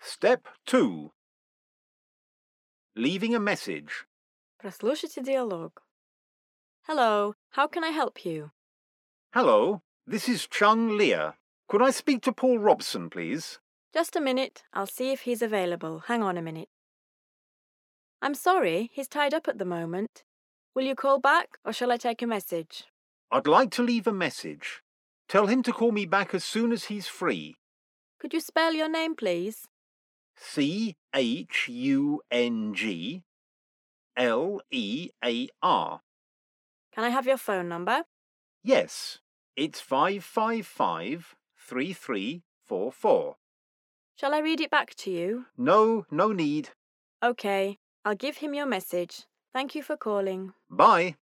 Step 2. Leaving a message. Прослушайте диалог. Hello, how can I help you? Hello, this is Chung Leah. Could I speak to Paul Robson, please? Just a minute, I'll see if he's available. Hang on a minute. I'm sorry, he's tied up at the moment. Will you call back or shall I take a message? I'd like to leave a message. Tell him to call me back as soon as he's free. Could you spell your name, please? C H U N G L E A R. Can I have your phone number? Yes, it's 555 3344. Shall I read it back to you? No, no need. Okay, I'll give him your message. Thank you for calling. Bye.